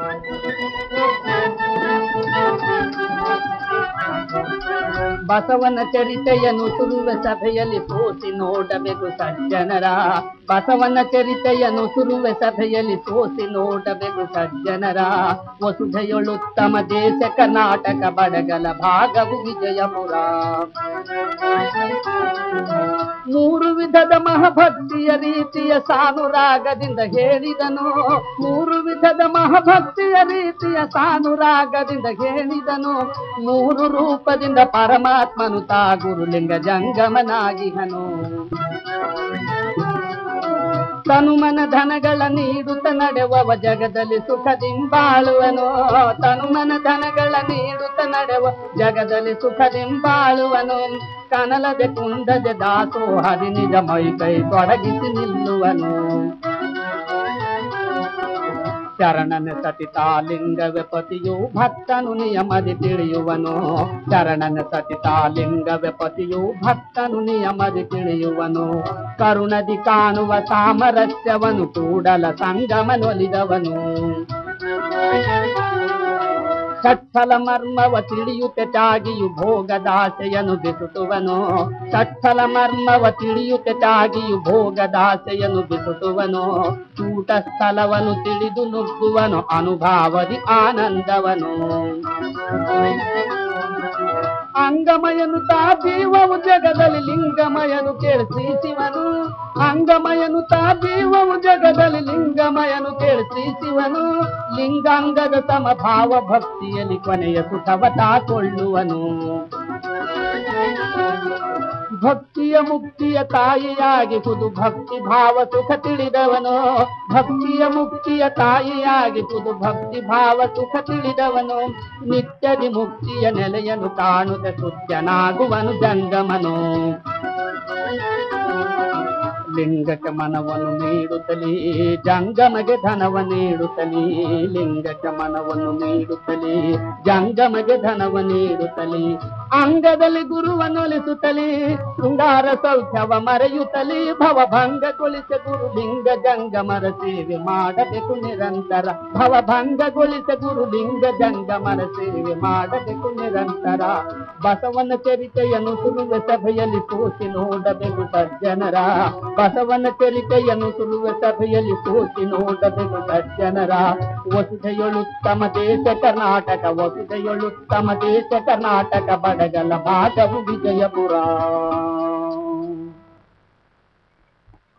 Thank you. ಬಸವನ ಚರಿತೆಯನ್ನು ಸುರುವ ಸಭೆಯಲ್ಲಿ ಸೋಸಿ ನೋಡಬೇಕು ಸಜ್ಜನರ. ಬಸವನ ಚರಿತೆಯನ್ನು ಸುರುವ ಸಭೆಯಲ್ಲಿ ಸೋಸಿ ನೋಡಬೇಕು ಸಜ್ಜನರ. ವಸುಧೆಯೊಳುತ್ತಮ ದೇಶ ಕರ್ನಾಟಕ ಬಡಗಲ ಭಾಗವು ವಿಜಯಪುರ. ಮೂರು ವಿಧದ ಮಹಾಭಕ್ತಿಯ ರೀತಿಯ ಸಾನುರಾಗದಿಂದ ಹೇಳಿದನು. ಮೂರು ವಿಧದ ಮಹಾಭಕ್ತಿಯ ರೀತಿಯ ಸಾನುರಾಗದಿಂದ ಹೇಳಿದನು. ಮೂರು ರೂಪದಿಂದ ಪರಮಾತ್ಮನು ತಾ ಗುರುಲಿಂಗ ಜಂಗಮನಾಗಿಹನು ತನುಮನ ಧನಗಳ ನೀಡುತ್ತ ನಡೆವವ ಜಗದಲ್ಲಿ ಸುಖದಿಂಬಾಳುವನು. ತನುಮನ ಧನಗಳ ನೀಡುತ್ತ ನಡೆವ ಜಗದಲ್ಲಿ ಸುಖದಿಂಬಾಳುವನು. ಕನಲದೆ ಕುಂದದೆ ದಾಸೋಹದಿ ನಿಜ ಮೈ ಕೈ ತೊಡಗಿಸಿ ನಿಲ್ಲುವನು. ಶರಣನ ಸತಿತಾಲಿಂಗವೇ ವ್ಯಪತಿಯು ಭಕ್ತನು ನಿಯಮದಿ ತಿಳಿಯುವನು. ಶರಣನ ಸತಿತಾಲಿಂಗವೇ ವ್ಯಪತಿಯು ಭಕ್ತನು ನಿಯಮದಿ ತಿಳಿಯುವನು. ಕರುಣದಿ ಕಾಣುವ ಸಾಮರಸ್ಯವನು ಕೂಡಲ ಸಂಗಮನೊಲಿದವನು. ಷಟ್ಫಲ ಮರ್ಮವ ತಿಳಿಯುತ್ತೆ ಚಾಗಿಯು ಭೋಗದಾಸೆಯನು ಬಿಸುಟುವನು ಸಟ್ಟಲ ಮರ್ಮವ ತಿಳಿಯುತ್ತೆ ಚಾಗಿಯು ಭೋಗದಾಸೆಯನು ಬಿಸುಟುವನು ಚೂಟ ಸ್ಥಳವನು ತಿಳಿದು ನುಗ್ಗುವನು, ಅನುಭಾವದಿ ಆನಂದವನು. ಅಂಗಮಯನು ತಾ ಜೀವವು ಜಗದಲ್ಲಿ ಲಿಂಗಮಯನು ಕೇಳಿಸಿ ಶಿವನು. ಅಂಗಮಯನು ತಾ ಜೀವವು ಜಗದಲ್ಲಿ ಲಿಂಗಮಯನು ಕೇಳಿಸಿ ಶಿವನು. ಲಿಂಗಾಂಗದ ಸಮಭಾವ ಭಕ್ತಿಯಲ್ಲಿ ಕೊನೆಯ ಸುಖವ ತಾಕೊಳ್ಳುವನು ಭಕ್ತಿಯ ಮುಕ್ತಿಯ ತಾಯಿಯಾಗಿ ಭಕ್ತಿ ಭಾವ ಸುಖ ತಿಳಿದವನು. ಭಕ್ತಿಯ ಮುಕ್ತಿಯ ತಾಯಿಯಾಗಿ ಭಕ್ತಿ ಭಾವ ಸುಖ ತಿಳಿದವನು. ನಿತ್ಯದಿ ಮುಕ್ತಿಯ ನೆಲೆಯನ್ನು ಕಾಣುತ್ತ ಸುತ್ಯನಾಗುವನು ಜಂಗಮನು. ಲಿಂಗಕ್ಕೆ ಮನವನ್ನು ನೀಡುತ್ತಲೇ, ಜಂಗಮಗೆ ಧನವ ನೀಡುತ್ತಲೇ ಲಿಂಗಕ ಮನವನ್ನು ನೀಡುತ್ತಲೇ, ಜಂಗಮಗೆ ಧನವ ನೀಡುತ್ತಲೇ, ಅಂಗದಲ್ಲಿ ಗುರುವನ್ನೊಲಿಸುತ್ತಲೇ ಶೃಂಗಾರ ಸೌಖ್ಯವ ಮರೆಯುತ್ತಲೇ ಭವಭಂಗಗೊಳಿಸ ಗುರು ಲಿಂಗ ಜಂಗಮರ ಸೇವೆ ಮಾಡಬೇಕು ನಿರಂತರ ಭವಭಂಗಗೊಳಿಸ ಗುರು ಲಿಂಗ ಜಂಗಮರ ಸೇವೆ ಮಾಡಬೇಕು ನಿರಂತರ. ಬಸವನ ಚರಿತೆಯನ್ನು ಸುಳುವ ಸಭೆಯಲ್ಲಿ ಸೋಸಿ ನೋಡಬೇಕು ಸಜ್ಜನರ ಬಸವನ ಚರಿತೆಯನ್ನು ಸುಳುವ ಸಭೆಯಲ್ಲಿ ಸೋಸಿ ನೋಡಬೇಕು ಸಜ್ಜನರ ವಸುಧೆಯೊಳುತ್ತಮ ದೇಶ ಕರ್ನಾಟಕ ವಸುಧೆಯೊಳುತ್ತಮ ದೇಶ ಕರ್ನಾಟಕ, ಬಡಗಲ ಭಾಗವು ವಿಜಯಪುರ.